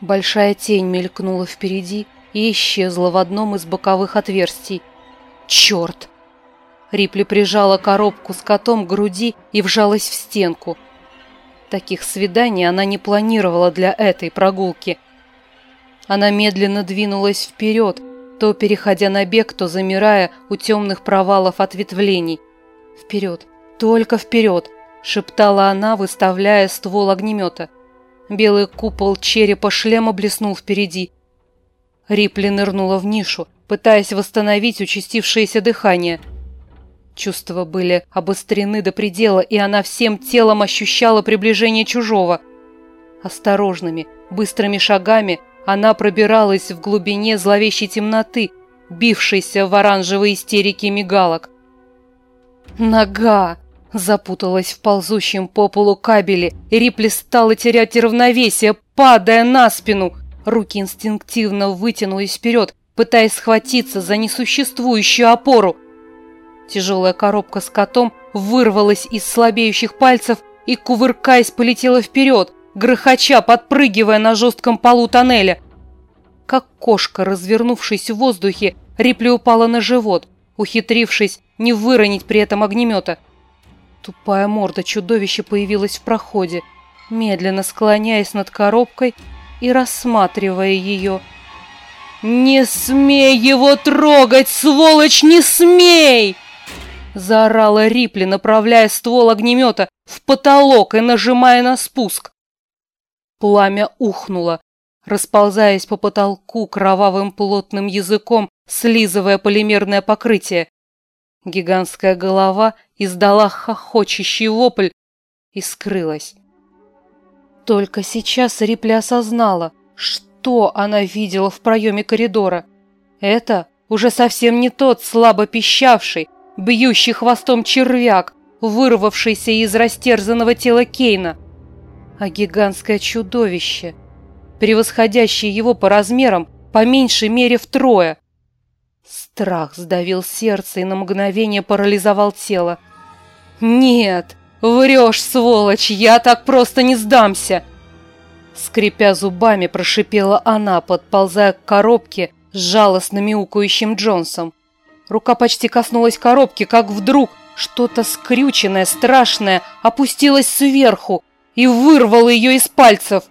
Большая тень мелькнула впереди и исчезла в одном из боковых отверстий. «Черт!» Рипли прижала коробку с котом к груди и вжалась в стенку. Таких свиданий она не планировала для этой прогулки. Она медленно двинулась вперед, то переходя на бег, то замирая у темных провалов ответвлений. «Вперед! Только вперед!» – шептала она, выставляя ствол огнемета. Белый купол черепа шлема блеснул впереди. Рипли нырнула в нишу, пытаясь восстановить участившееся дыхание. Чувства были обострены до предела, и она всем телом ощущала приближение чужого. Осторожными, быстрыми шагами она пробиралась в глубине зловещей темноты, бившейся в оранжевой истерике мигалок. Нога! Запуталась в ползущем по полу кабеле, Рипли стала терять равновесие, падая на спину. Руки инстинктивно вытянулись вперед, пытаясь схватиться за несуществующую опору. Тяжелая коробка с котом вырвалась из слабеющих пальцев и, кувыркаясь, полетела вперед, грохоча, подпрыгивая на жестком полу тоннеля. Как кошка, развернувшись в воздухе, Рипли упала на живот, ухитрившись не выронить при этом огнемета. Тупая морда чудовища появилась в проходе, медленно склоняясь над коробкой и рассматривая ее. «Не смей его трогать, сволочь, не смей!» Заорала Рипли, направляя ствол огнемета в потолок и нажимая на спуск. Пламя ухнуло, расползаясь по потолку кровавым плотным языком, слизывая полимерное покрытие. Гигантская голова издала хохочущий вопль и скрылась. Только сейчас Рипли осознала, что она видела в проеме коридора. Это уже совсем не тот слабо пищавший, бьющий хвостом червяк, вырвавшийся из растерзанного тела Кейна, а гигантское чудовище, превосходящее его по размерам по меньшей мере втрое. Страх сдавил сердце и на мгновение парализовал тело. «Нет, врешь, сволочь, я так просто не сдамся!» Скрипя зубами, прошипела она, подползая к коробке с жалостно мяукающим Джонсом. Рука почти коснулась коробки, как вдруг что-то скрюченное, страшное опустилось сверху и вырвало ее из пальцев.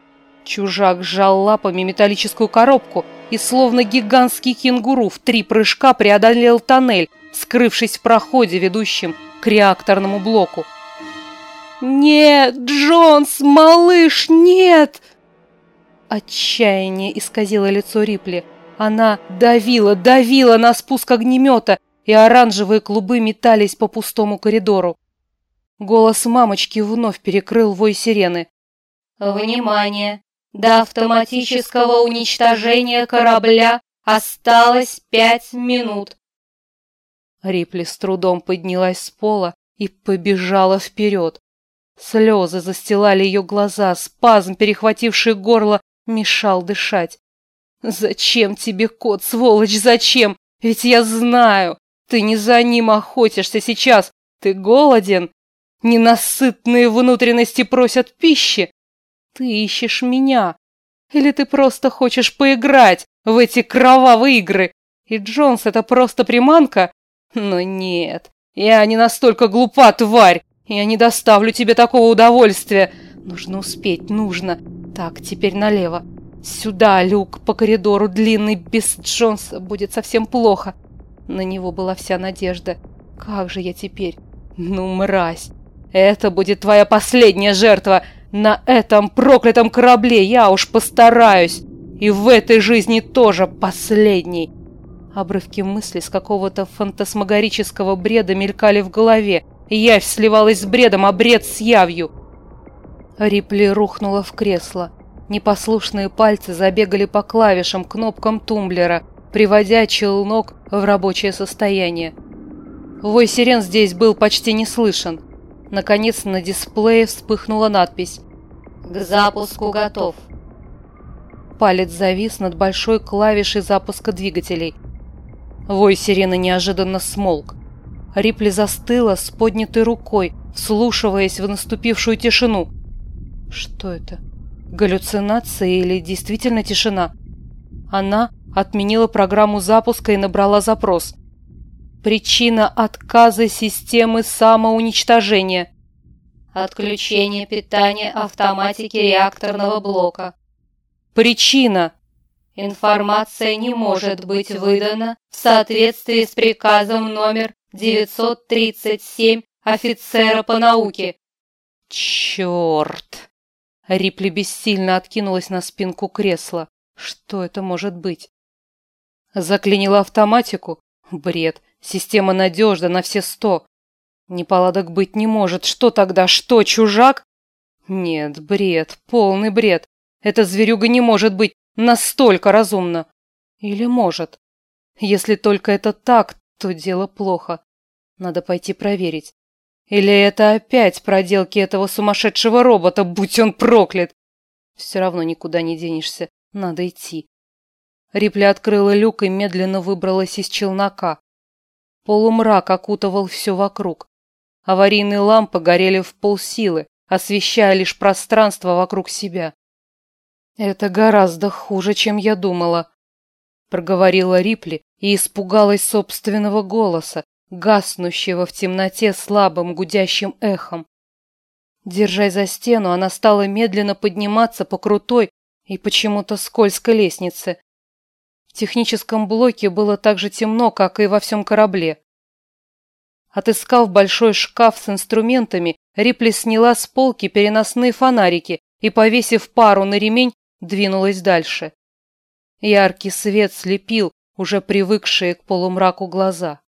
Чужак сжал лапами металлическую коробку и, словно гигантский кенгуру, в три прыжка преодолел тоннель, скрывшись в проходе, ведущем к реакторному блоку. «Нет, Джонс, малыш, нет!» Отчаяние исказило лицо Рипли. Она давила, давила на спуск огнемета, и оранжевые клубы метались по пустому коридору. Голос мамочки вновь перекрыл вой сирены. «Внимание! До автоматического уничтожения корабля осталось пять минут. Рипли с трудом поднялась с пола и побежала вперед. Слезы застилали ее глаза, спазм, перехвативший горло, мешал дышать. «Зачем тебе кот, сволочь, зачем? Ведь я знаю, ты не за ним охотишься сейчас, ты голоден. Ненасытные внутренности просят пищи. Ты ищешь меня. Или ты просто хочешь поиграть в эти кровавые игры? И Джонс это просто приманка? Но нет, я не настолько глупа, тварь. Я не доставлю тебе такого удовольствия. Нужно успеть, нужно. Так, теперь налево. Сюда, люк, по коридору длинный, без Джонса будет совсем плохо. На него была вся надежда. Как же я теперь? Ну, мразь. Это будет твоя последняя жертва. На этом проклятом корабле я уж постараюсь. И в этой жизни тоже последний. Обрывки мыслей с какого-то фантасмагорического бреда мелькали в голове. Явь сливалась с бредом, а бред с явью. Рипли рухнула в кресло. Непослушные пальцы забегали по клавишам, кнопкам тумблера, приводя челнок в рабочее состояние. Вой сирен здесь был почти не слышен. Наконец на дисплее вспыхнула надпись к запуску готов. Палец завис над большой клавишей запуска двигателей. Вой сирены неожиданно смолк. Рипли застыла с поднятой рукой, вслушиваясь в наступившую тишину. Что это? Галлюцинация или действительно тишина? Она отменила программу запуска и набрала запрос. Причина отказа системы самоуничтожения. Отключение питания автоматики реакторного блока. Причина. Информация не может быть выдана в соответствии с приказом номер 937 офицера по науке. Черт! Рипли бессильно откинулась на спинку кресла. Что это может быть? Заклинила автоматику? Бред. Система надежна на все сто. Неполадок быть не может. Что тогда? Что, чужак? Нет, бред. Полный бред. Эта зверюга не может быть настолько разумна. Или может? Если только это так, то дело плохо. Надо пойти проверить. Или это опять проделки этого сумасшедшего робота, будь он проклят? Все равно никуда не денешься. Надо идти. Рипли открыла люк и медленно выбралась из челнока. Полумрак окутывал все вокруг. Аварийные лампы горели в полсилы, освещая лишь пространство вокруг себя. «Это гораздо хуже, чем я думала», — проговорила Рипли и испугалась собственного голоса, гаснущего в темноте слабым гудящим эхом. Держась за стену, она стала медленно подниматься по крутой и почему-то скользкой лестнице. Техническом блоке было так же темно, как и во всем корабле. Отыскав большой шкаф с инструментами, Рипли сняла с полки переносные фонарики и, повесив пару на ремень, двинулась дальше. Яркий свет слепил уже привыкшие к полумраку глаза.